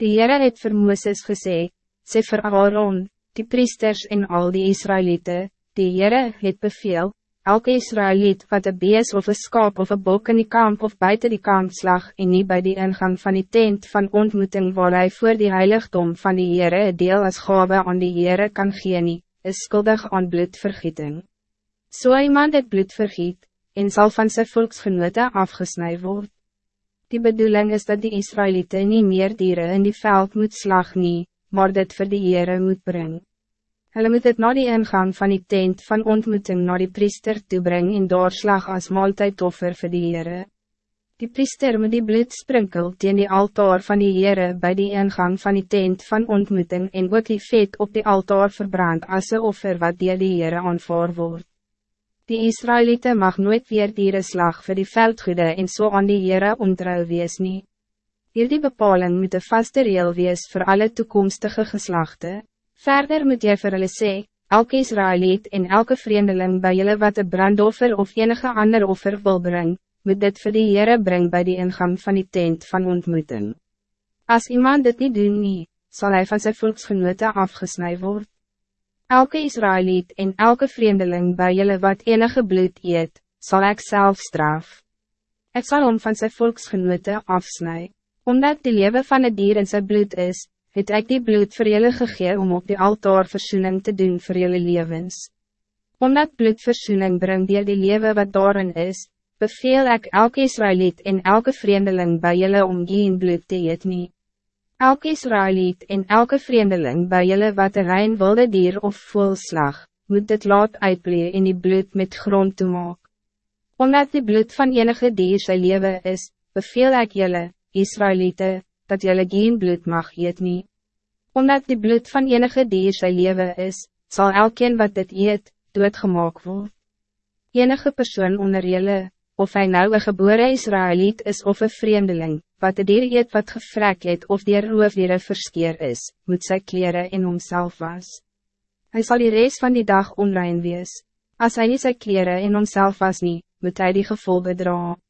Die Heere het vir Mooses gesê, sê vir Aaron, die priesters en al die Israëlieten, die Heere het beveel, elke Israëliet wat een bees of een skaap of een bok in die kamp of buiten die kamp slag en niet bij die ingang van die tent van ontmoeting waar hij voor die heiligdom van die Heere deel als gave aan die Heere kan gee nie, is skuldig aan bloedvergieting. So iemand het bloed vergiet, en zal van zijn volksgenote afgesnij worden. Die bedoeling is dat die Israëlieten niet meer dieren in die veld moet slag nie, maar dit voor die Heere moet brengen. Hulle moet het na die ingang van die tent van ontmoeting na die priester toebring en doorslag als maaltijdoffer vir die Heere. Die priester moet die bloed sprinkel teen die altaar van die Heere bij die ingang van die tent van ontmoeting en ook die vet op die altaar verbrand as een offer wat dier die Heere aanvaar word. Die Israëlieten mag nooit weer dieren slag vir die veldgoede en so aan die Heere ontrouw wees nie. Hierdie bepaling moet een vaste reel wees voor alle toekomstige geslachten. Verder moet jy vir hulle sê, elke Israëliet en elke vreemdeling bij julle wat een brandoffer of enige ander offer wil brengen, moet dit vir die Heere bring by die ingang van die tent van ontmoeting. Als iemand dit niet doen nie, sal hy van sy volksgenote afgesnij word. Elke Israëliet en elke vreemdeling bij julle wat enige bloed eet, zal ik zelf straf. Ik zal om van zijn volksgenote afsnijden, omdat de leven van het dier in zijn bloed is, het ek die bloed vir julle gegee om op die altaar versoening te doen vir julle levens. Omdat bloed versoening bring dier die leven wat daarin is, beveel ik elke Israëliet en elke vreemdeling bij julle om geen bloed te eet nie. Elke Israëliet en elke vreemdeling bij julle wat een rein wilde dier of volslag, moet dit laat uitblee in die bloed met grond te maak. Omdat die bloed van enige dier sy leven is, beveel ik julle, Israëlieten, dat jelle geen bloed mag eet nie. Omdat die bloed van enige dier sy leven is, zal elkeen wat dit eet, doodgemaak word. Enige persoon onder jelle, of hij nou een geboren Israëliet is of een vreemdeling, wat de dier eet wat gevrek het of die roofdiere verskeer is, moet sy kleren in homself was. Hij zal die reis van die dag onrein wees. Als hij niet zijn kleren in homself was niet, moet hij die gevolgen dragen.